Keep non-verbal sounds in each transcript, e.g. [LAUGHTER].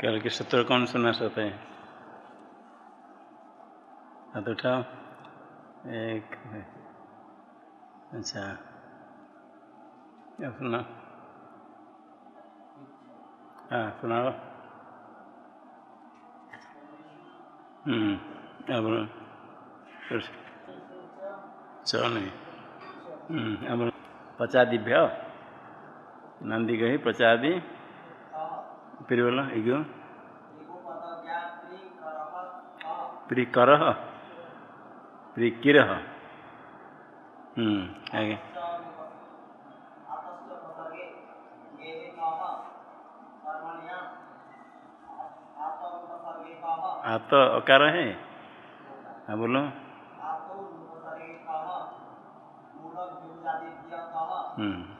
कल के सूत्र कौन सुना सकते हैं? हाथ उठाओ। एक अच्छा। सुना हाँ सुनाओ। हम्म अब चलो नहीं। अब पचादिभ्य नंदी गई पचादि फिर बोलो इगो प्रिकर प्रिकिर हम्म आगे आत अकार है हाँ बोलो हम्म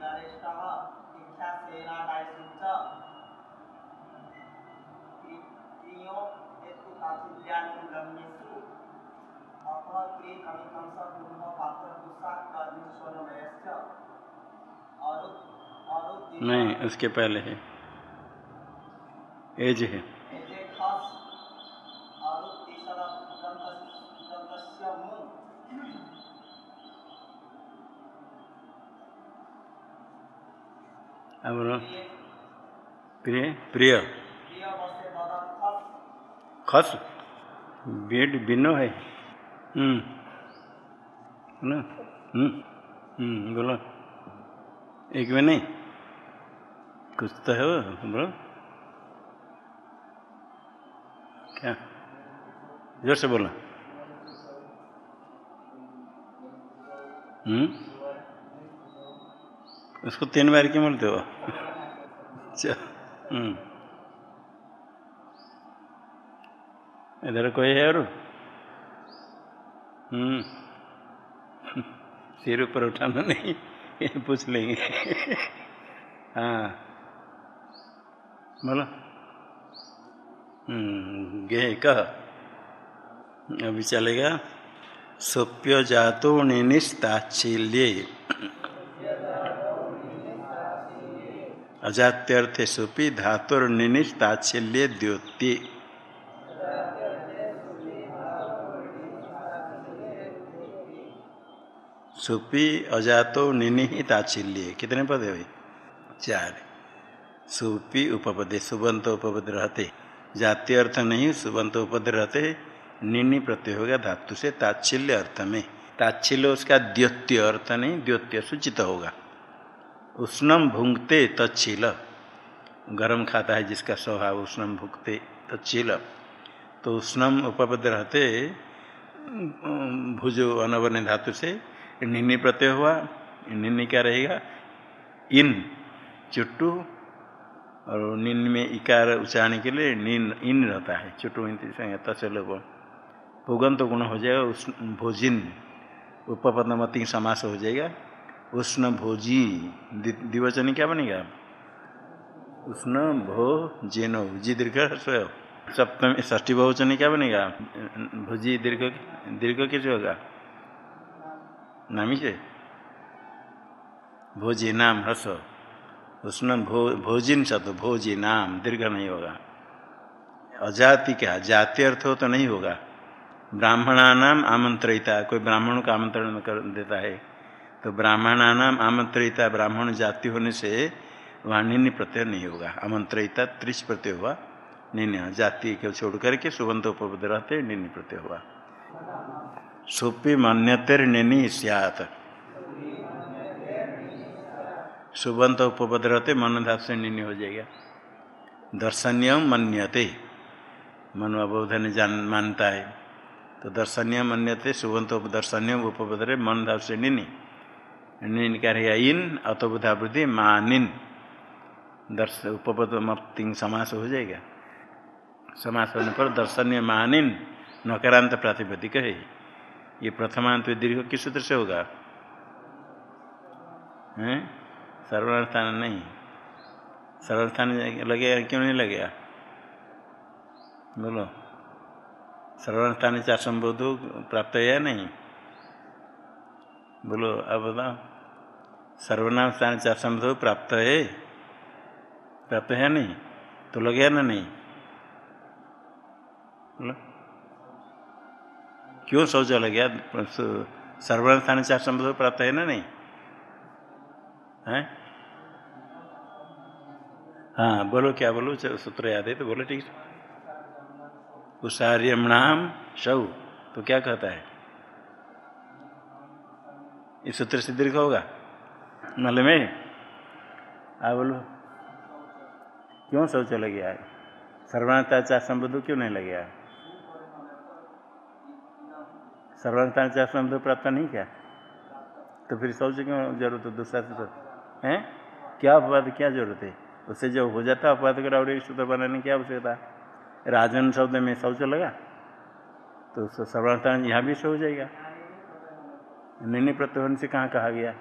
नहीं उसके पहले है। एज है। अब प्रिय। प्रिय? खस। बेड बिनो है। हम्म। ना हम्म। हम्म बोलो। एक में नहीं। कुछ तो है वो क्या? ज़ोर से बोलो। हम्म? उसको तीन बार क्यों बोलते हो? अच्छा हम्म। इधर कोई है और? हम्म। [LAUGHS] सिर ऊपर उठाना नहीं पूछ लेंगे। [LAUGHS] हाँ। बोलो। हम्म गे कह। अभी चलेगा। सोप्य जातो निनिस्ताचिल्य अजात्यर्थे सुपी धातुर निनिस्ताचिल्य द्योति। सुपी अजातो निनि ताचिल्य कितने पद है भाई? चार। सुपी उपपदे, सुबंत उपपद रहते। जातीय अर्थ नहीं, सुबंत उपद रहते। निनि प्रत्यय होगा धातु से ताच्छिल्य अर्थ में। ताच्छिल्य उसका द्योत्य अर्थ नहीं, द्योत्य सूचित होगा। उष्णम भुंगते तच्छील। गर्म खाता है जिसका स्वभाव उष्णम भुगते तच्छील। तो उष्णम उपपद रहते, भुजो अनवर्ण धातु से निन्नी प्रत्यय हुआ। निन्नी क्या रहेगा? इन, चुट्टू और निन में इकार उच्चारण के लिए निन इन रहता है। चुट्टू तत्ल भूगन तो गुण हो जाएगा, उष्ण, भोजिन, उपपदमती समास हो जाएगा। उष्ण भोजी दिवचनी क्या बनेगा? उष्ण भो जेनो जी दीर्घ स्वयं। सप्तमी ष्ठी बहुवचनी क्या बनेगा? भोजी दीर्घ दीर्घ कैसे होगा? नामी से? भोजी नाम हस उसमें भो, भोजिन शब्द, भोजी नाम, दीर्घ नहीं होगा। अजाति क्या जाति अर्थ हो तो नहीं होगा। ब्राह्मणा नाम आमंत्रिता, कोई ब्राह्मणों का आमंत्रण कर, देता है तो ब्राह्मणा नाम आमंत्रिता, ब्राह्मण जाति होने से वहाँ निन्य प्रत्यय नहीं होगा। आमंत्रिता त्रिश प्रत्यय हुआ, निन्य जाति के छोड़ करके सुबंध उपबद्ध रहते, निन्य प्रत्यय हुआ। सुपी मन्यतिर निनी सियात। सुबंत उपपद रहते मन धातु से निन्य हो जाएगा। दर्शनीय मन्यते। मनो अबोधन जान, मानता है। तो दर्शनीय मन्यते, सुबंत दर्शनीय उपपद रहे मन धातु से निनी निन क्या रहेगा इन अतोबुधावृद्धि मानिन। दर्श उपपद मप्तिंग समास हो जाएगा। समास होने पर दर्शनीय मानिन, नकारांत प्रातिपदिक है। ये प्रथमांत दीर्घ किस सूत्र से होगा? हैं? सर्वस्थान नहीं। सर्वस्थान लगेगा, क्यों नहीं लगेगा? बोलो। सर्वस्थान चार संबोध, प्राप्त है या नहीं? बोलो, अब बताओ। सर्वनाम स्थान चार संबोध, प्राप्त है? प्राप्त है नहीं? तो लगेगा ना नहीं? बोलो। क्यों शौच लग गया सर्वर्ण स्थान चार संबंध, प्राप्त है ना नहीं? है? हाँ बोलो क्या बोलो? सूत्र याद है तो बोलो ठीक कुशार्यमणाम शव तो क्या कहता है? इस सूत्र से दीर्घ होगा? नल में? आ बोलो। क्यों शौच लग गया? है सर्वांता चार संबंध क्यों नहीं लग गया? सर्वांता चार संबंध प्राप्त नहीं क्या? तो फिर शौच क्यों ज़रूरत है? दूसरा सूत्र है? क्या अपवाद, क्या ज़रूरत है? उससे जब हो जाता अपवाद कर और एक सूत्र बनाने की आवश्यकता। राजन शब्द में शौच लगा तो सर्वांता यहाँ भी हो जाएगा। निन्नी प्रत्योहन से कहाँ कहा गया?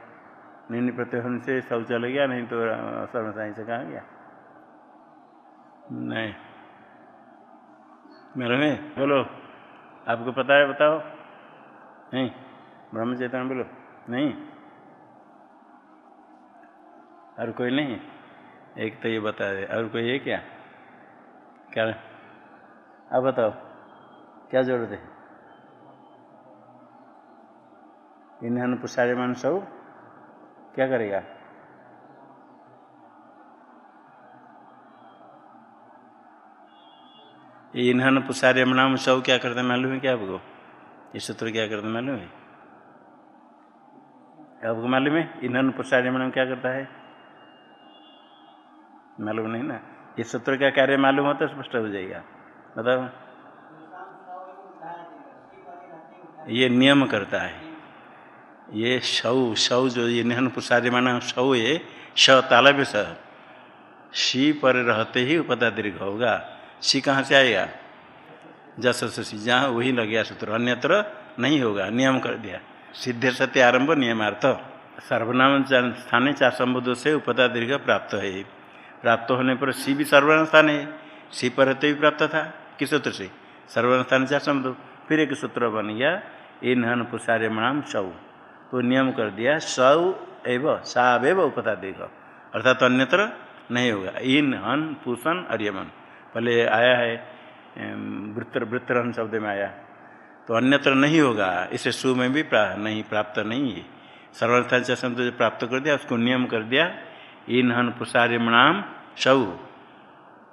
निर्णय प्रत्योहन से शौच लग गया, नहीं तो सर्वसाई से कहा गया? नहीं। मेरे में? बोलो। आपको पता है, बताओ। नहीं। ब्रह्म चेतन बोलो। नहीं। और कोई नहीं। एक तो ये बता दे। और कोई है क्या? क्या? अब बताओ। क्या ज़रूरत है? इन्हन पुषारे मन सब क्या करेगा? ये इन्हन पुषारे सब क्या करते मालूम है क्या आपको? ये सूत्र क्या करते मालूम है? आपको मालूम है? इन्हन पुषारे नाम क्या करता है? मालूम नहीं ना। ये सूत्र का कार्य मालूम हो तो स्पष्ट हो जाएगा। बताओ ये नियम करता है। ये शव शव जो ये निहन पुषारी माना शव ये, श स। शी पर रहते ही उपदा दीर्घ होगा। सी कहाँ से आएगा? जस सी जहाँ वही लग गया सूत्र। अन्यत्र नहीं होगा। नियम कर दिया। सिद्ध सत्य आरंभ नियमार्थ। सर्वनाम स्थाने चार संबुद्धों से उपदा दीर्घ प्राप्त है। प्राप्त होने पर सी भी सर्वनाम स्थान है। सी पर रहते भी प्राप्त था। किस सूत्र से? सर्वनाम स्थान चार संबुद्ध फिर एक सूत्र बन गया इन हन पुषार्य मणाम सऊ तो नियम कर दिया सौ एव सावेव उपता दीर्घ अर्थात अन्यत्र नहीं होगा। इन हन पूषण अर्यमन। पहले आया है वृत्र वृत्रहन शब्द में आया। तो अन्यत्र नहीं होगा। इसे सु में भी प्रा, नहीं प्राप्त नहीं है। सर्वर्थाचा शब्द जो प्राप्त कर दिया उसको नियम कर दिया। इन हन पुषार्यमणाम सौ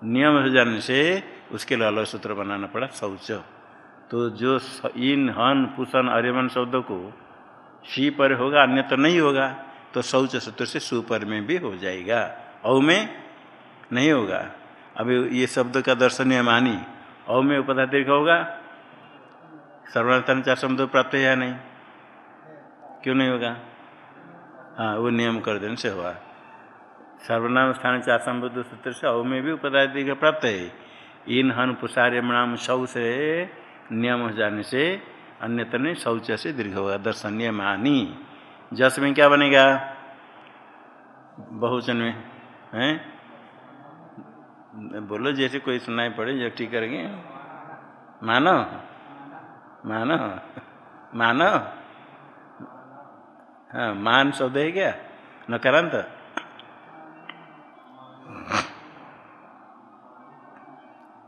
नियम हो जाने से उसके लिए अलग सूत्र बनाना पड़ा, शौच। तो जो इन हन पुषण अर्यमन शब्द को सी पर होगा, अन्य तो नहीं होगा तो शौच सूत्र से सु पर में भी हो जाएगा। औ में नहीं होगा। अभी ये शब्द का दर्शनीय मानी। औ में उपधा दीर्घ होगा। सर्वनाथन चार शब्द प्राप्त है या नहीं? क्यों नहीं होगा? हाँ वो नियम कर देने से होगा सर्वनाम स्थान चार संबुद्ध सूत्र से औ में भी उपदा दीर्घ प्राप्त है। इन हन पुषार्य नाम शव से नियम हो जाने से अन्यत्र नहीं, शौच से दीर्घ होगा, दर्शनीय मानी। जस में क्या बनेगा? बहुचन में, हैं? बोलो, जैसे कोई सुनाई पड़े, जो ठीक करेंगे। मानो मानो मानो। हाँ मान शब्द है क्या? नकारांत?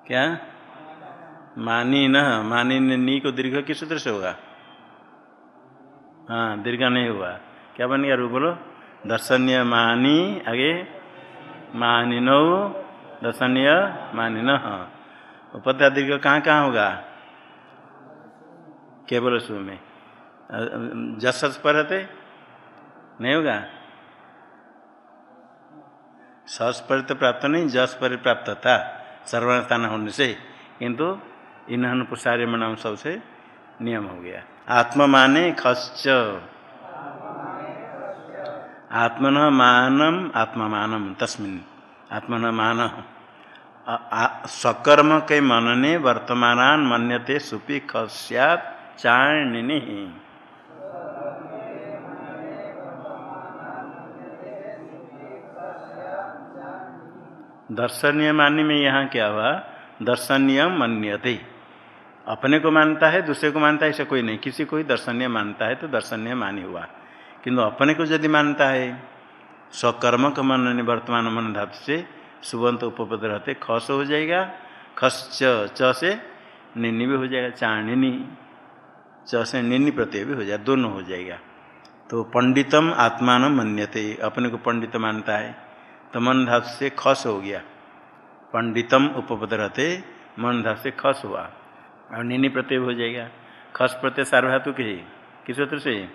क्या? मानी न, मानी ने नी को दीर्घ किस सूत्र से होगा? हाँ दीर्घ नहीं हुआ क्या बन गया रू बोलो? दर्शनीय मानी, आगे, मानी नो, दर्शनीय मानी न हाँ। उपत्या दीर्घ कहाँ कहाँ होगा? केवल सु में। जस पर रहते नहीं होगा? सस पर तो प्राप्त नहीं जस पर प्राप्त था सर्वस्थान होने से किंतु इन्हन पुषार्य नाम सबसे नियम हो गया। आत्म माने खश्च आत्मन मानम आत्मा मानम तस्मिन। आत्मन मान। सकर्म के मनने वर्तमान मन्यते सुपी खस्यात चाणिनी दर्शनीय मान्य में यहाँ क्या हुआ? दर्शनीय मन्यते। अपने को मानता है, दूसरे को मानता है, ऐसा कोई नहीं। किसी को ही दर्शनीय मानता है तो दर्शनीय मान्य हुआ। किंतु अपने को यदि मानता है स्वकर्म का मन वर्तमान मन धातु से सुबंत उपपद रहते, खस हो जाएगा, खस च से निन्नी भी हो जाएगा, चाणिनी, च से निन्नी प्रत्यय भी हो जाएगा, दोनों हो जाएगा। तो पंडितम आत्मान मन्यते। अपने को पंडित मानता है। तो मन धातु से खस हो गया। पंडितम उपपद रहते मन धातु से खस हुआ। और निनी प्रत्यय हो जाएगा। खस प्रत्यय सार्वधातु के किस सूत्र से?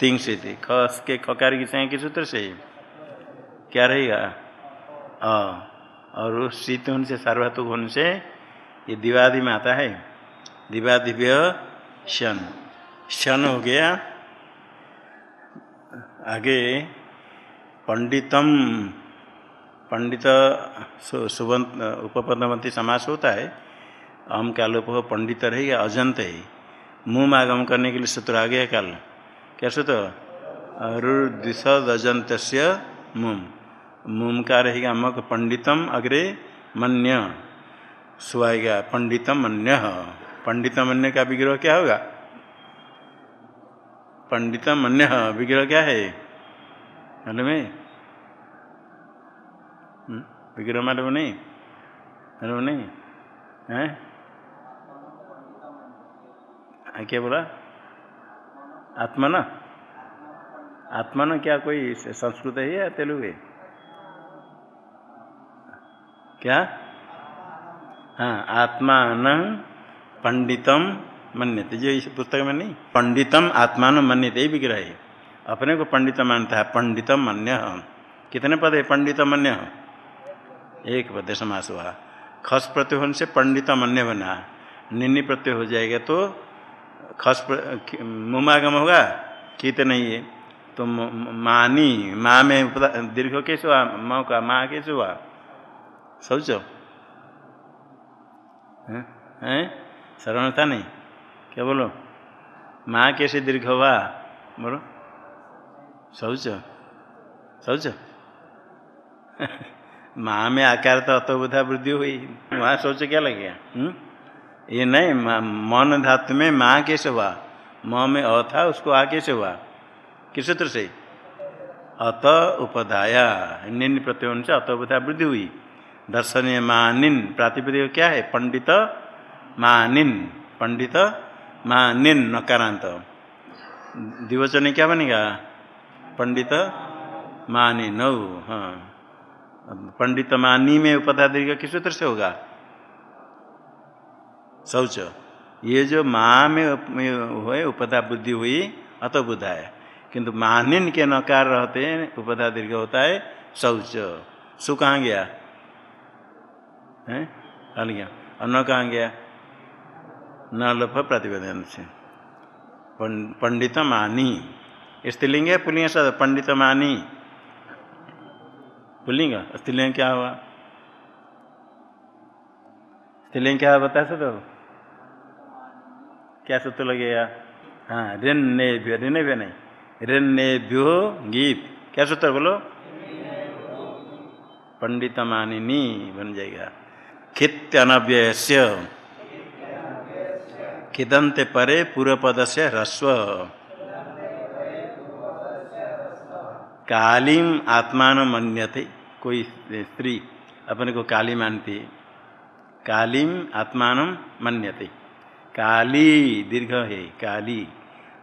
तिंग से थे। खस के खकार की संख्या किस सूत्र से? क्या रहेगा? अ। और शीत होने से सार्वधातुक होने से? ये दिवादि में आता है। दिवादिव्य शन। शन हो गया। आगे पंडितम, पंडित सुबंत उपपदमती समास होता है अम का लोप हो पंडित रहेगा अजंत है। मुँह आगम करने के लिए सूत्र आ गया कल। क्या सूत्र अरुदिशद अजंत मुम। मुम का रहेगा अमक पंडितम अग्रे मन्य। सुआएगा पंडितम अन्य पंडितम अन्य का विग्रह क्या होगा? पंडितम अन्य विग्रह क्या है? मालूम हम्म, विग्रह मालूम नहीं मालूम नहीं है क्या बोला आत्मा न आत्मा न क्या कोई संस्कृत है या तेलुगु है क्या हाँ आत्मान पंडितम मन्यते जो इस पुस्तक में नहीं पंडितम आत्मान मन्यते ही विग्रह है अपने को पंडित मानता है पंडितम मन्य कितने पद है पंडित मन्य एक पद समास हुआ। खस प्रत्यय होने से पंडित मन्य बना। निन्नी प्रत्यय हो जाएगा तो खस मुमागम होगा? कित नहीं है। तो मानी, माँ में दीर्घ कैसे हुआ, माँ का माँ कैसे हुआ। सोचो। हैं? श्रवणता नहीं? क्या बोलो? माँ कैसे दीर्घ हुआ। बोलो। शौच शौच [LAUGHS] माँ में आकार तो अतोबुधा वृद्धि हुई। वहाँ सोच क्या लग गया? हुँ? ये नहीं मन धातु में माँ कैसे हुआ? माँ में अ था, उसको आ कैसे हुआ? किस सूत्र से? अत उपधाया। निन्य प्रत्युन से अतोबुधा वृद्धि हुई। दर्शनीय मानिन प्रातिपदिक क्या है? पंडित मानिन पंडित मानिन नकारांत। दिवचन क्या बनेगा? पंडित मानी नौ हाँ पंडित मानी में उपधा दीर्घ किस सूत्र से होगा? शौच। ये जो माँ में हुए उपधा बुद्धि हुई अतो बुधा है किंतु मानिन के नकार रहते हैं उपधा दीर्घ होता है, शौच। सु कहाँ गया? है? और न कहाँ गया? न लोप प्रतिवेदन से। पंडित मानी। स्त्रीलिंग है, पुलिंग सद पंडित मानी पुलिंग स्त्रीलिंग क्या हुआ? स्त्रीलिंग क्या बता सकते हो? क्या सूत्र लगेगा हाँ ऋण ने ऋण भी नहीं ऋण ने भ्यो गीत। क्या सूत्र बोलो? पंडित मानिनी बन जाएगा। से खिदंत परे पूर्व पद से ह्रस्व। कालीम आत्मान मन्यते, कोई स्त्री अपने को काली मानती है। कालीम आत्मान मन्यते। काली दीर्घ है, काली।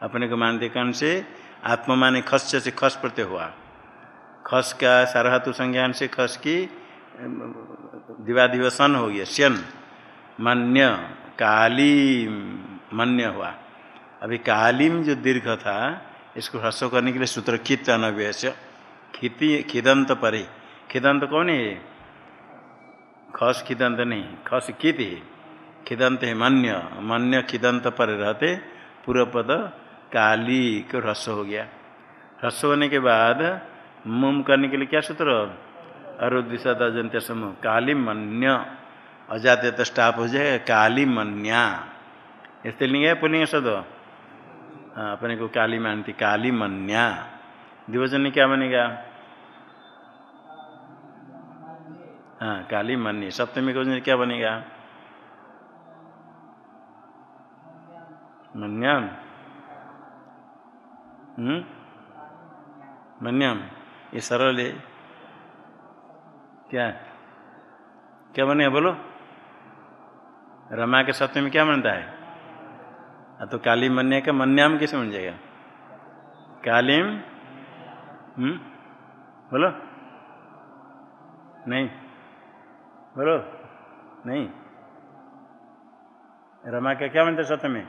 अपने को मानते कौन से? आत्मा माने खस से खस प्रत्यय हुआ। खस का सारहातु संज्ञान से खस की, दिवादिवसन हो गया, श्यन। मन्य काली मन्य हुआ। अभी कालीम जो दीर्घ था इसको ह्रस्व करने के लिए सूत्र खित अनव्यय से खिति, खिदंत परे। खिदंत कौन है? खस खिदंत नहीं, खस कित है। खिदंत है मन्य। मन्य खिदंत पर रहते, पूर्व पद काली को ह्रस्व हो गया। ह्रस्व होने के बाद मुम करने के लिए क्या सूत्र? अरुदिशा अजंत्य समूह काली मन्य। अजात स्टाप हो जाएगा। काली मन्या। है पुलिंग सद अपने को काली मानती, काली मन्या। दिवचन क्या बनेगा? हाँ काली मन्य। सप्तमी को क्या बनेगा? मन्याम। हम्म? मन्याम। ये सरल है। क्या? क्या बनेगा बोलो? रमा के सप्तमी क्या बनता है? तो काली मन्या का मन्याम कैसे बन जाएगा? कालिम? हम्म? बोलो। नहीं। बोलो। नहीं। रमा का क्या बनता सत्य में?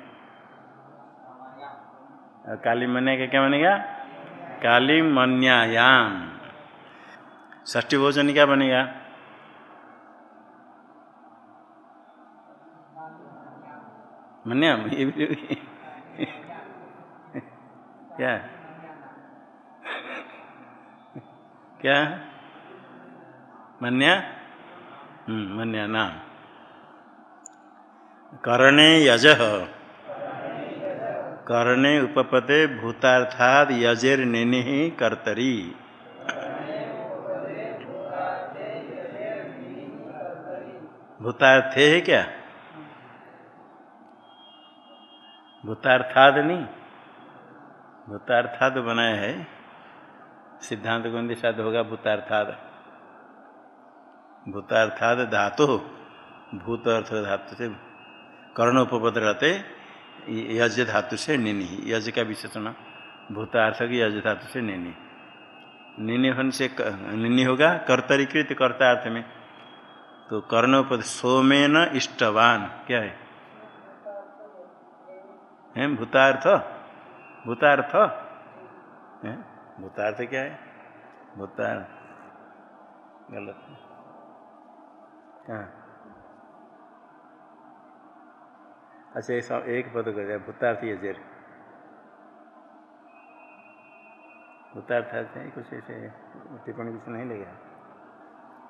काली मन्या का क्या बनेगा? काली मन्यायाम ष्टी भोजन क्या बनेगा? मन्याम ये भी क्या क्या मन्या मन्या नाम करणे यज करणे उपपते भूतार्थाद यजेर निनि कर्तरी भूतार्थे है क्या भूतार्थाद नहीं, भूतार्थाद बनाया है। सिद्धांत को शायद होगा भूतार्थाद। भूतार्थाद धातु, भूत अर्थ धातु से कर्ण उपपद रहते यज धातु से निनी यज का विशेषण भूतार्थ की यज धातु से निनी। निनी होने से निनी होगा कर्तरीकृत कर्ता अर्थ में। तो कर्ण उपद सोमेन इष्टवान, क्या है? हैं, भूतार्थ। भूतार्थ। है? भूतार्थ क्या है? भूतार्थ। गलत। हाँ। अच्छा ऐसा एक पद कर दिया भूतार्थ ये जेर। भूतार्थ कुछ ऐसे टिप्पणी कुछ नहीं लेगा।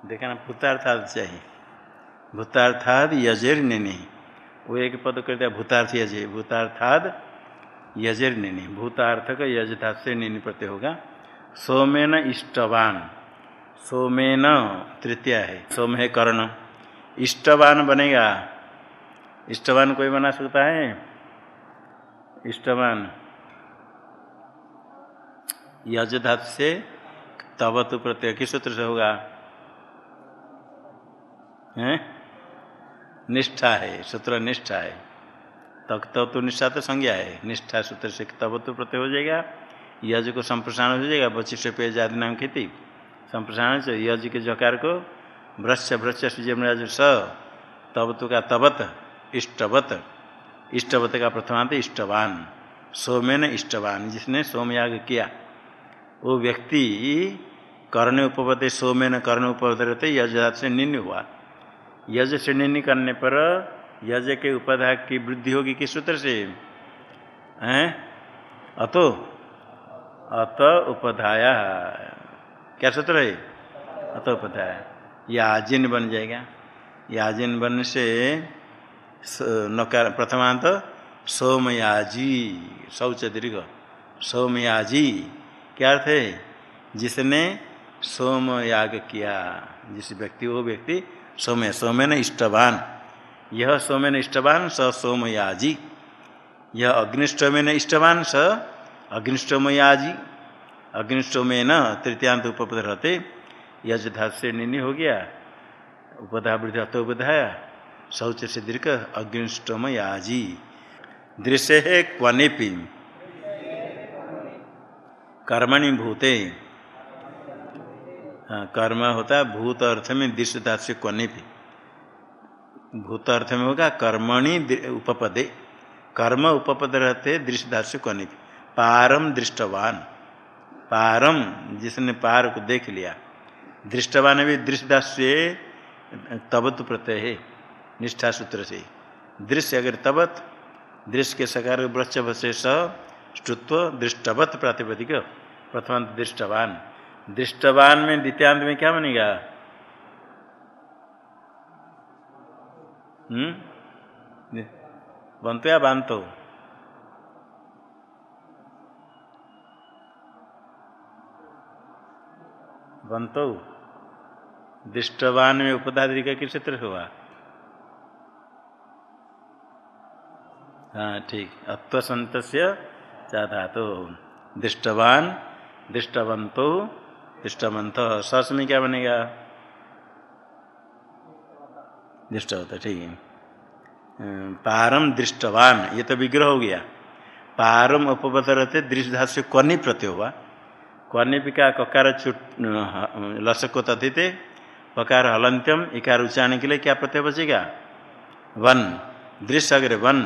देखना भूतार्थाद चाहिए। भूतार्थाद यजेर ने नहीं। वो एक पद कर दिया भूतार्थ यजे। भूतार्थाद यजेर निनी। भूतार्थ का यजधात से निनी प्रत्यय होगा। सोमेन इष्टवान। सोमेन तृतीय है। सोम है कर्ण। इष्टवान बनेगा। इष्टवान कोई बना सकता है? इष्टवान। यजधात से तवतु प्रत्यय। किस सूत्र से होगा? हैं? निष्ठा है, सूत्र निष्ठा है। तक तब तो निष्ठा तो संज्ञा है। निष्ठा सूत्र से तब तो प्रत्यय हो जाएगा। यज को संप्रसारण हो जाएगा, वशिष्ठ पेज आदि नाम खेती संप्रसारण से यज के जकार को भ्रश्य भ्रश्य सूर्यमराज स, तब तो का तबत, इष्टवत। इष्टवत का प्रथमांत इष्टवान। सोमेन इष्टवान, जिसने सोमयाग किया। वो व्यक्ति कर्ण उपपदे, सोमेन कर्ण उपपद रहते यजात से निन्न हुआ। यज निन्य करने पर यज के उपधा की वृद्धि होगी किस सूत्र से? हैं? अतो। अत उपधाया क्या सूत्र है? अत उपधाया याजिन बन जाएगा। याजिन बनने से नकार, प्रथमांत सोमयाजी शौच दीर्घ सोमयाजी, क्या अर्थ है? जिसने सोम याग किया, जिस व्यक्ति, वो व्यक्ति सोम्य सोम्य न इष्टवान। यह सोम्य न इष्टवान, स सोमयाजी यह अग्निष्टोमे न इष्टवान, स अग्निष्टोमयाजी अग्निष्टोमे न तृतीयांत उपपद रहते यज धा से निन्य हो गया। उपधा वृद्धि अतो उपधाया। शौच से दीर्घ अग्निष्टोमयाजी दृश्य है क्वनिपि कर्मणि भूते। कर्म होता है, भूत अर्थ में दृश्य दास्य कोने भी। भूत अर्थ में होगा कर्मणि उपपदे। कर्म उपपद रहते दृश्य दास्य कोने भी। पारम दृष्टवान। पारम, जिसने पार को देख लिया। दृष्टवान भी दृश्य दास्य तबत प्रत्यय है निष्ठा सूत्र से। दृश्य अगर तबत, दृश्य के सकार वृक्ष से स्तुत्व, दृष्टवत प्रातिपदिक प्रथम दृष्टवान। दृष्टवान में द्वितीयांत में क्या बनेगा? हम्म? या बांधतो बनतो दृष्टवान में उपदाद्री का किस क्षेत्र हुआ? हाँ ठीक। अत्वसंत चाहता तो दृष्टवान, दृष्टवंतो दृष्टवंत सस में क्या बनेगा? दृष्ट ठीक है। पारम दृष्टवान, ये तो विग्रह हो गया। पारम उपपत रहते दृष्ट से क्वनि प्रत्यय हुआ क्वनिप का ककार लसक तथित पकार हलंत्यम, इकार उच्चारण के लिए क्या प्रत्यय बचेगा? वन। दृश्य अग्र वन।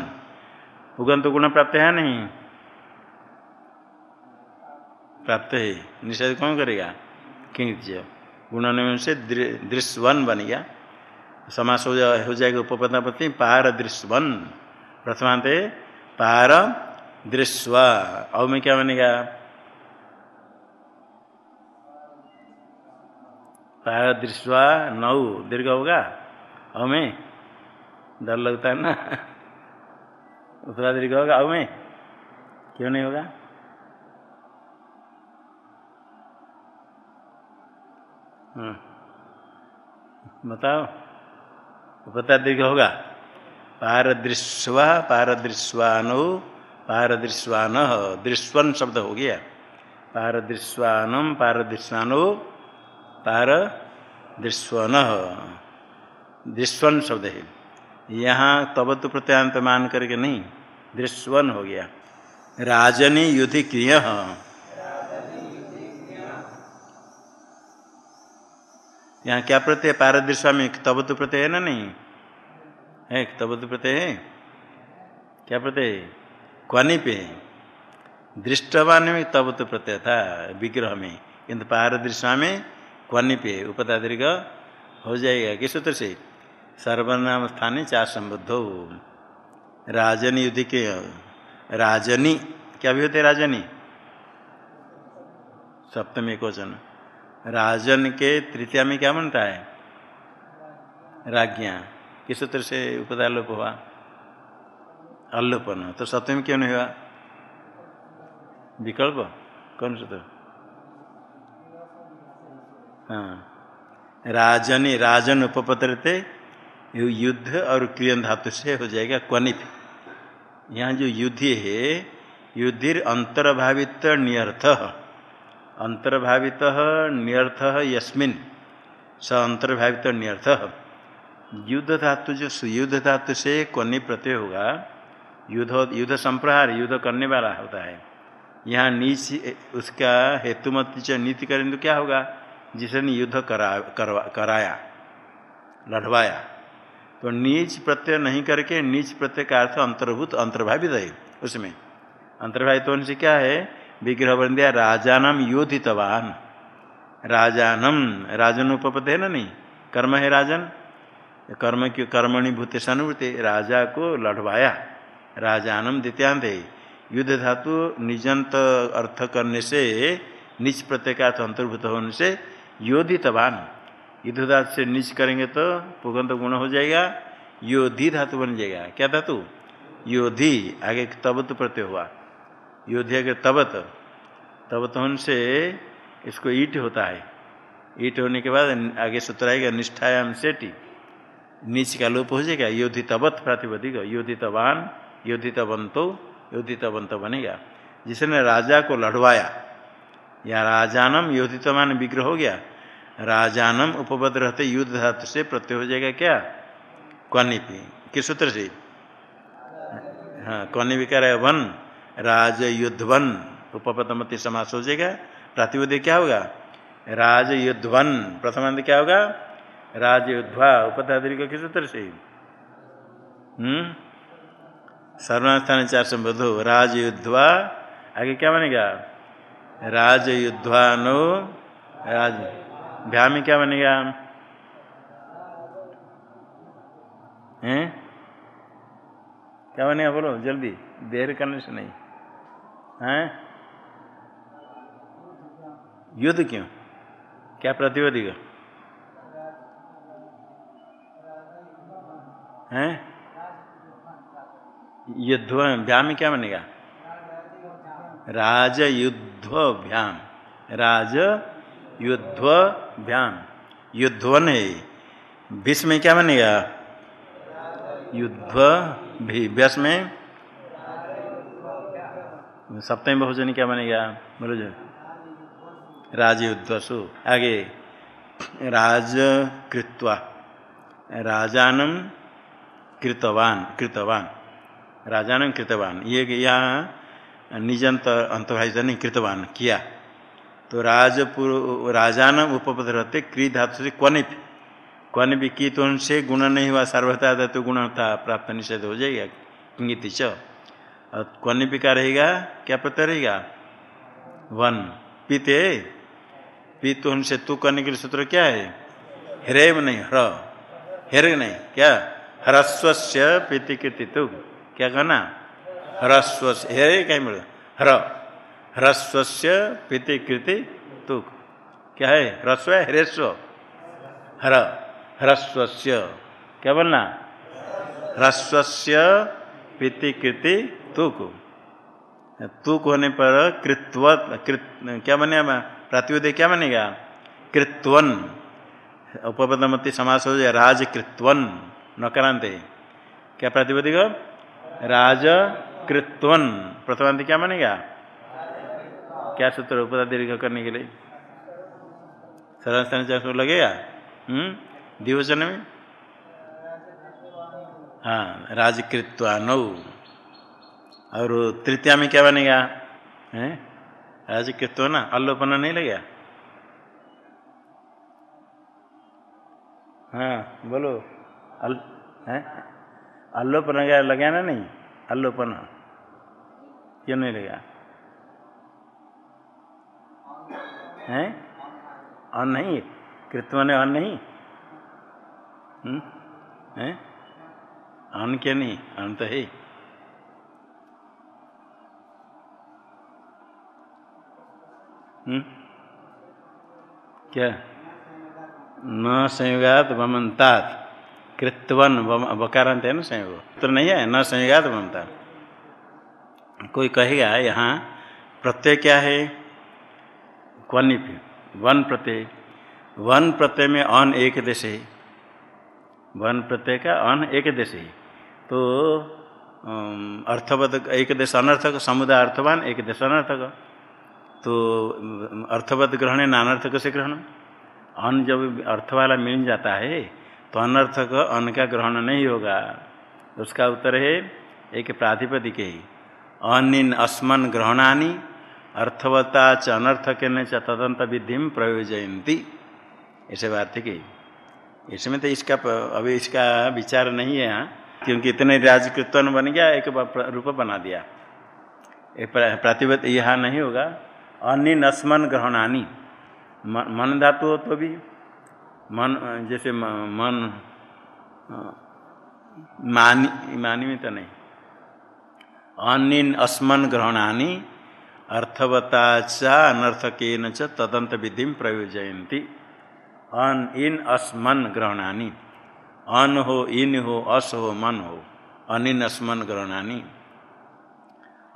उगंत गुण प्राप्त है नहीं? प्राप्त है। निषेध कौन करेगा? किंच गुण से दृश्यवन बन गया। समास हो, जा, हो जाएगा उपपदापति पार दृश्यवन। प्रथमांत पार दृश्व अव में क्या बनेगा? पार दृश्वा नौ। दीर्घ होगा। अव में? डर लगता है ना? [LAUGHS] उतरा दीर्घ होगा। अव में? क्यों नहीं होगा? बताओ। उपता दीर्घ होगा। पारदृश्वा पारदृश्वानो पारदृश्वान दृश्वन शब्द हो गया। पारदृश्वानम पारदृश्वानो पार दृश्वन दृश्वन शब्द है। यहाँ तब तो प्रत्यांत मान करके नहीं। दृश्वन हो गया। राजनी युधि क्रिय यहाँ क्या प्रत्यय? पारदृश्वा में तब तो प्रत्यय है ना नहीं? है तब तो प्रत्यय है। क्या प्रत्यय? क्वानी पे दृष्टवान में तब तो प्रत्यय था, विग्रह में। किंतु पारदृश्वा में क्वानी पे उपता दीर्घ हो जाएगा। किस सूत्र से? सर्वनाम स्थान चार संबुद्ध हो राजनी युद्धि के, राजनी। क्या भी होते राजनी? सप्तमी क्वेश्चन राजन के तृतीया में क्या बनता है? राज्ञा किस सूत्र से उपदालोप हुआ? अल्लोपन। तो सप्तमी क्यों नहीं हुआ? विकल्प? कौन सूत्र? हाँ। राजनी, राजन उपपत्रते युद्ध और क्रियन धातु से हो जाएगा क्वनिप यहाँ जो युद्ध है, युद्धिर अंतर्भावित नियर्थ। अंतर्भावित न्यर्थ यस्मिन। स अंतर्भावित न्यर्थ युद्ध धातु जो युद्ध धातु से कन्नी प्रत्यय होगा। युद्ध युद्ध संप्रहार, युद्ध करने वाला होता है। यहाँ नीच, उसका हेतु मत नीति करें तो क्या होगा? जिसने युद्ध करा, करवा, कराया लड़वाया तो नीच प्रत्यय नहीं करके नीच प्रत्यय का अर्थ अंतर्भूत, अंतर्भावित है उसमें। अंतर्भावित होने से क्या है? विग्रह बन दिया राजानम योधितवान। राजानम राजन उपपद है ना नहीं, कर्म है राजन? कर्म की कर्मणि भूत सनुभूति राजा को लड़वाया। राजानम द्वितीयांत है युद्ध धातु निजंत अर्थ करने से निच प्रत्यय का अंतर्भूत होने से योधितवान। युद्ध धातु से निच करेंगे तो पुगंत गुण हो जाएगा, योधि धातु बन जाएगा। क्या धातु? योधि, आगे तब तो प्रत्यय हुआ। योध्या के तबत तबत से इसको ईट होता है। ईट होने के बाद आगे सूत्र आएगा निष्ठायाम सेटी नीच का लोप हो जाएगा, योधि तबत प्रातिपदिक योधितवान योधितवंतो योधितवंत बनेगा। जिसने राजा को लड़वाया, या राजानम योधितवान विग्रह हो गया, राजानम उपबद्ध रहते युद्ध धातु से प्रत्यय हो जाएगा क्या? कौनिपी किस सूत्र से? हाँ कौनि विकार है वन। राज युद्धवन उपपतमति समास हो जाएगा। प्रातिपद क्या होगा? राज युद्धवन प्रथमांत क्या होगा? राजयुद्धवा युद्धवा उपतादरी किस उत्तर से? हम्म? सर्वनास्थान चार संबद्ध हो राज आगे क्या बनेगा? राज युद्धवानो राज भ्या में क्या बनेगा? हैं? क्या बनेगा बोलो? जल्दी। देर करने से नहीं। हैं? युद्ध क्यों? क्या प्रतिरोधी का? हैं? युद्ध भ्याम क्या बनेगा? राज युद्ध भ्याम राज युद्ध भ्याम युद्धवन है। विष में क्या बनेगा? युद्ध भी। व्यस में सप्तमी बहुजन क्या बनेगा? बोलो जो। राजयुद्धसु। आगे। राज कृत्वा राजानम कृतवान कृतवान। राजा ने कृतवान। ये यहाँ निजंत अंतभाषित नहीं, कृतवान किया। तो राजपुर, राजान उपपद रहते क्री धातु से क्वनिप। क्वनिप की तो उनसे गुण नहीं हुआ, सर्वथा धातु गुण था, प्राप्त निषेध हो जाएगा। किंगित और क्वनिप का रहेगा? क्या पता रहेगा? वन। पीते? पीत उनसे तू करने के लिए सूत्र क्या है? हरेव नहीं, हर। हेर नहीं, क्या? ह्रस्व से पीति कृति तु क्या कहना? ह्रस्व हेरे कहीं मिले हर। ह्रस्व से पीति कृति तुक क्या है? ह्रस्व है? ह्रेस्व। हर। ह्रस्व क्या बोलना? ह्रस्व पीति कृति तुक तुक होने पर कृत्व कृत, क्या बनेगा प्रातिपद क्या बनेगा? कृत्वन। उपपदमती समास हो जाए, राजकृत्वन। नकारांत। क्या प्रातिपदिक राजकृत्वन। प्रथमांत क्या बनेगा? क्या सूत्र उपदा दीर्घ करने के लिए? सरल स्थान लगेगा? हम्म? दिवचन में? हाँ राजकृत्वा नौ और तृतीया में क्या बनेगा? है? राजकृत्व ना? अल्लोपना नहीं लगेगा? हाँ बोलो। अल, है? लगा ना नहीं? अल्लोपना क्यों नहीं लगा। हैं? अन नहीं? कृत्व ने अन नहीं? हैं? अन क्या नहीं? अन तो है। हुँ? क्या? न संयोगात वमनतात। कृतवन बकारांत है ना संयोग। तो नहीं है? न संयोगात वमनता कोई कहेगा, यहाँ प्रत्यय क्या है? क्वनिप वन प्रत्यय। वन प्रत्यय में अन एक देश है। वन प्रत्यय का अन एक देश है। तो अर्थवत एक देश अनर्थक, समुदाय अर्थवान एक देश अनर्थक। तो अर्थवत ग्रहण है, नानर्थक से ग्रहण। अन्न जब अर्थ वाला मिल जाता है तो अनर्थक अन्न का ग्रहण नहीं होगा। उसका उत्तर है, एक प्रातिपदिक ही। अनिन अस्मन ग्रहणानी, अर्थवता च अनर्थक न च तदंत विधि प्रयोजयंती ऐसे बात है कि इसमें तो इसका अभी इसका विचार नहीं है यहाँ क्योंकि इतने राजकृतन बन गया, एक रूप बना दिया। प्रातिपद यहाँ नहीं होगा। अनिन अस्मन ग्रहणानी। मन धातु हो तो भी। मन, जैसे मन मानी मानी में तो नहीं। अनिन अस्मन ग्रहणानी अर्थवता चा अनर्थक तदंत विधि प्रयोजयंती अन, इन अस्मन ग्रहणानी। अन हो, इन हो, अस हो, मन हो। अनिन अस्मन ग्रहणानी।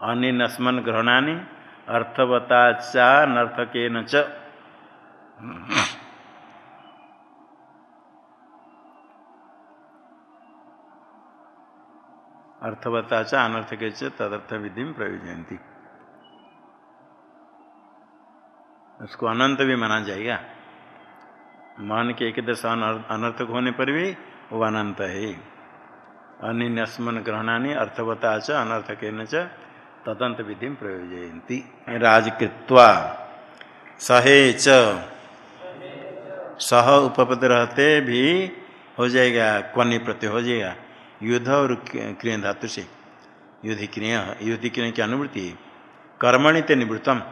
अनिन अस्मन ग्रहणानी अर्थवता चा नर्थक च। अर्थवता च अनर्थक तदर्थ विधि प्रयोजयंती उसको अनंत भी माना जाएगा। मन के एक दशा अनर्थक होने पर भी वो अनंत है। अनिन्यस्मन ग्रहणानी अर्थवता च अनर्थक तदंत विधि प्रयोजयंती राजकृत्वा सहे च सह उपपद रहते भी हो जाएगा, क्वनि प्रत्यय हो जाएगा। युद्ध और क्रिय धातु से। युद्ध क्रिय युद्ध क्रिय की अनुभूति कर्मणि ते निवृत्तम।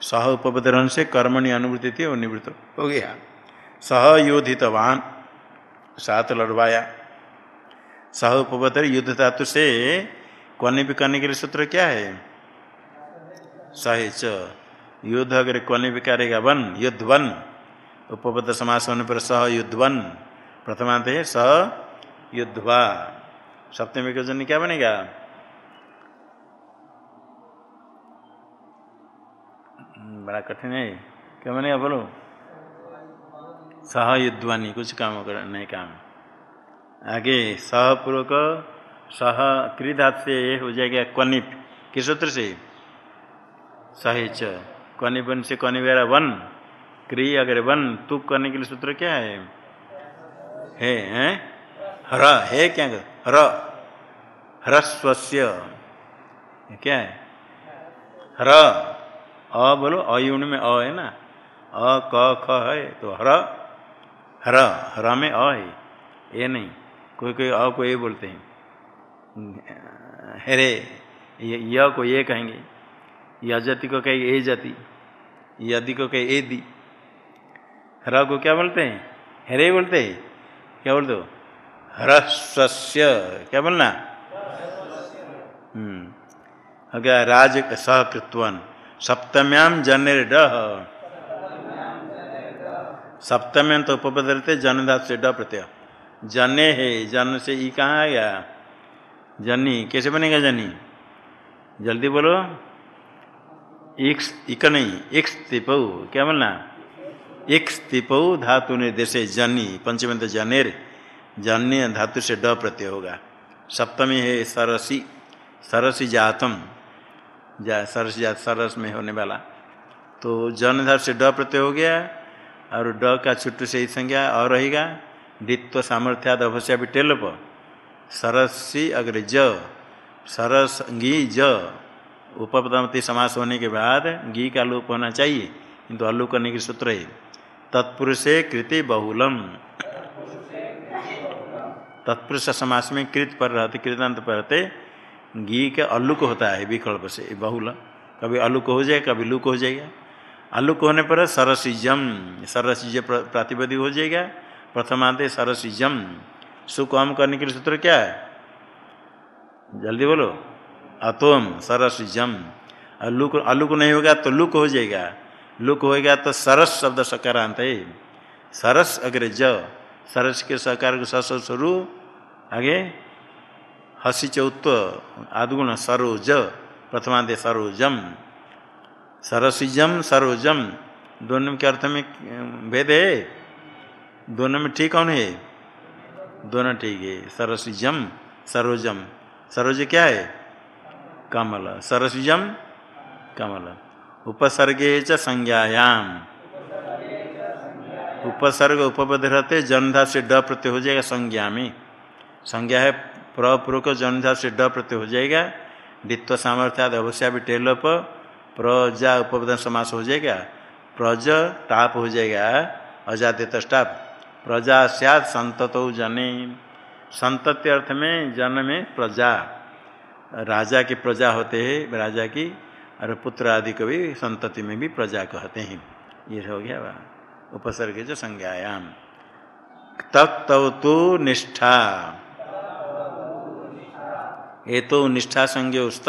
सह उपपद रहने से कर्मणि अनुभूति थी वो निवृत्त हो गया। सह योधितवान। सात लड़वाया। सह उपपद युद्ध धातु से क्वनि भी करने के लिए सूत्र क्या है? सहे च युद्ध अगर क्वनि भी करेगा, वन, युद्ध वन। उपपद समास होने पर सह युद्धवन प्रथमांत है सह युद्धवा सप्तमी के जन क्या बनेगा? बड़ा कठिन है। क्या बनेगा बोलो? सह युद्धवानी कुछ काम नहीं काम आगे सहपूर्वक सह क्रीधात से ये हो जाएगा क्वनिप। किस सूत्र से? सहेच क्वनिपन से क्वनिवेरा वन। क्री अगर वन तुक करने के लिए सूत्र क्या है? है, हैं? हर है क्या? र। ह्रस्वस्य। क्या है? ह्र अ बोलो अयुण में अ है ना? अ, क, ख है तो ह्र। ह्र ह्र में अ है। ये नहीं। कोई कोई अ को ये बोलते हैं। हेरे, य को ये कहेंगे, य जाति को कहे ए जाति यदि को कहे ए दी। हर को क्या बोलते हैं? हेरे बोलते हैं। क्या बोलते हो? ह्रस्वस्य, क्या बोलना? हम्म अगर राज सहकृतवन। सप्तम्याम जनेर डह। सप्तम्याम तो उपपदरते जनधात से ड प्रत्यय। जने है, जन से ई कहाँ आ गया? जनी कैसे बनेगा जनी जल्दी बोलो। इक्स, इक नहीं, इक्स तिपौ क्या बोलना? इक्स तिपौ धातु निर्देश जनी पंचमी तो जनेर। जन्य धातु से ड प्रत्यय होगा। सप्तमी है सरसी सरसी जातम। जा, सरस जात, सरस में होने वाला। तो जन धातु से ड प्रत्यय हो गया, और ड का छुट्टू से ही संज्ञा और रहेगा। डित्व सामर्थ्याद अवश्य भी टेलप। सरसी अग्र ज सरस गी ज उपपदमती समास होने के बाद गी का लोप होना चाहिए, किंतु अल्लू करने की सूत्र है। तत्पुरुषे कृति बहुलम। तत्पुरुष समास में कृत पर रहते, कृतांत पर रहते घी के अल्लुक होता है विकल्प से बहुल। कभी अल्लुक हो जाएगा, कभी लुक हो जाएगा। अल्लुक होने पर सरसिजम सरसिज प्रातिपदी हो जाएगा। प्रथमांत सरसिजम सुख कम करने के लिए सूत्र क्या है? जल्दी बोलो। अतोम सरस जम लुक, अलुक नहीं होगा तो लुक हो जाएगा। लुक होएगा तो सरस शब्द सकारांत है। सरस अग्र ज सरस के सकार को सस शुरू आगे। हसी चौत्व आदगुण सरोज। प्रथमादे सरोजम। सरसिजम सरोजम। दोनों के अर्थ में भेद है? दोनों में ठीक कौन है? दोनों ठीक है। सरसिजम सरोजम सरोज क्या है? कमल। सरसिजम कमल। उपसर्गे च संज्ञायाम। उपसर्ग उपपद रहते, जनधा से ड प्रत्यय हो जाएगा संज्ञा में। संज्ञा है प्रपूर्वक जनधा से ड प्रत्यय हो जाएगा। डित्व सामर्थ्याद अवश्य भी टेलोप, प्रजा उपपद समास हो जाएगा। प्रज टाप हो जाएगा। अजात तष्टाप प्रजा सद संततो जने संतति अर्थ में जन में प्रजा। राजा की प्रजा होते हैं, राजा की, और पुत्र आदि को भी संतति में भी प्रजा कहते हैं। ये हो गया वह उपसर्ग जो संज्ञायाम। तक तव तो निष्ठा। ये तो निष्ठा संज्ञ उस्त।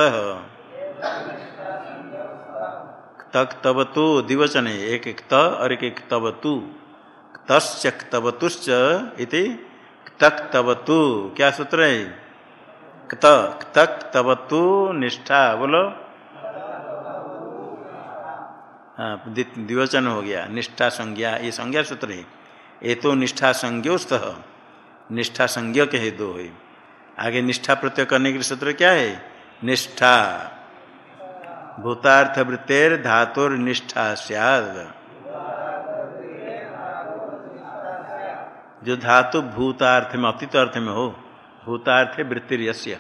तक तब तो दिवचन। एक एक और एक एक तब तु। तश्च तबतुश्च इति तक तब क्या सूत्र है? तक तब तु निष्ठा, बोलो। हाँ द्विवचन हो गया। निष्ठा संज्ञा, ये संज्ञा सूत्र है। ये तो निष्ठा संज्ञोस्त। निष्ठा संज्ञ के है दो है। आगे निष्ठा प्रत्यय करने के सूत्र क्या है? निष्ठा। भूतार्थ वृत्तेर धातुर निष्ठा सियाद। जो धातु भूतार्थ में, अतीत अर्थ में हो, भूतार्थ वृत्तिर यश्य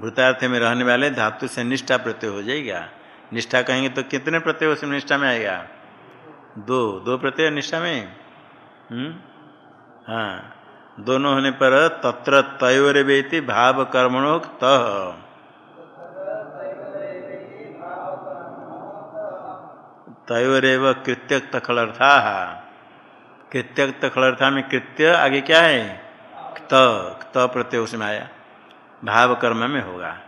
भूतार्थ में रहने वाले धातु से निष्ठा प्रत्यय हो जाएगा। निष्ठा कहेंगे तो कितने प्रत्यय उसमें निष्ठा में आएगा? दो। दो प्रत्यय निष्ठा में? हम्म? हाँ। दोनों होने पर तत्र तयोर वेति भाव कर्मणोक तह तयोरेव कृत्यक्त खलर्था कृत्यक्त खलर्था में कृत्य आगे क्या है? त त प्रत्यय उसमें आया। भाव कर्म में होगा।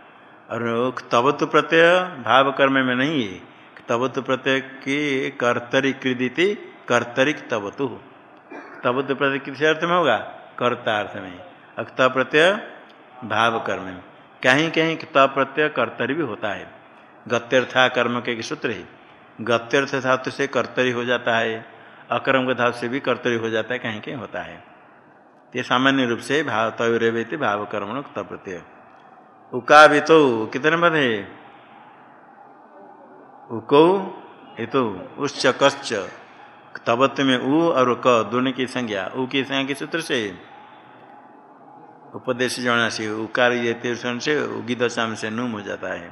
और तबतु प्रत्यय भाव कर्म में नहीं है। तबतु प्रत्यय की कर्तरी कृदिति कर्तरिक तबतु तबतु प्रत्यय किस अर्थ में होगा? कर्ता अर्थ में अक्त प्रत्यय भाव कर्म में। कहीं कहीं त प्रत्यय कर्तरी भी होता है। गत्यर्था कर्म के सूत्र है। गत्यर्थ धातु से कर्तरी हो जाता है। अकर्म के धातु से भी कर्तरी हो जाता है, कहीं कहीं होता है। ये सामान्य रूप से भाव तय भाव कर्म क्त प्रत्यय। तो कितने पद है? उको ये तो उच्च कश्च। तबत्व में उ और क, दोनों की संज्ञा। उ की संज्ञा के सूत्र से? उपदेश जोड़ा से। उकार से उगित चाम से नुम हो जाता है।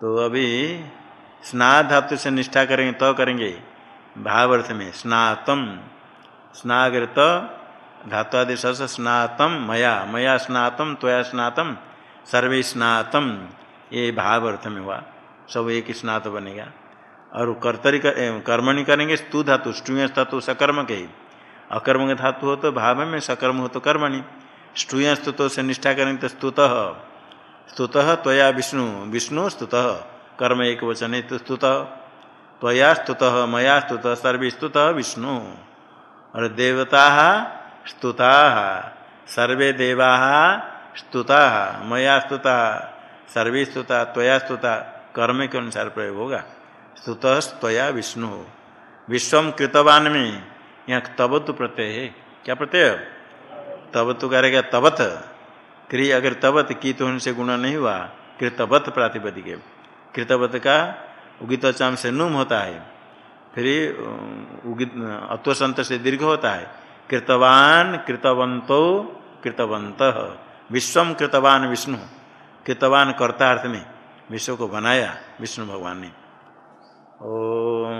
तो अभी स्ना धातु से निष्ठा करेंगे तो करेंगे। भाव अर्थ में स्नातम स्नागृत धातु आदि सस स्नातम मया मया स्नातम त्वया स्नातम सर्वे स्नातम ये भाव अर्थ में हुआ। सब एक स्नात बनेगा। और कर्तरी कर, कर्मणि करेंगे स्तु धातु स्टूय धातु सकर्म के अकर्म धातु हो तो भाव में सकर्म हो तो कर्मणि। स्टूय स्तुतो से निष्ठा करेंगे तो स्तुत। स्तुत त्वया विष्णु विष्णु स्तुत। कर्म एक वचन है तो स्तुत। त्वया स्तुत मया स्तुत सर्वे स्तुत विष्णु। और देवता स्तुता, सर्वे देवा स्तुता मया स्तुता सर्वे स्तुता त्वया स्तुता कर्म के अनुसार प्रयोग होगा। स्तुत त्वया विष्णु। विश्वम कृतवान में यहाँ तबत प्रत्यय है। क्या प्रत्यय? तबत करेगा तबत क्रिय अगर तबत की तो उनसे गुण नहीं हुआ। कृतवत प्रातिपदिक कृतवत का उगित चाम से नुम होता है, फिर उगित, अत्वसंत से दीर्घ होता है। कृतवान, कृतवंतो, कृतवंत। विश्वम कृतवान विष्णु। कृतवान कर्ता अर्थ में विश्व को बनाया, विष्णु भगवान ने। ओम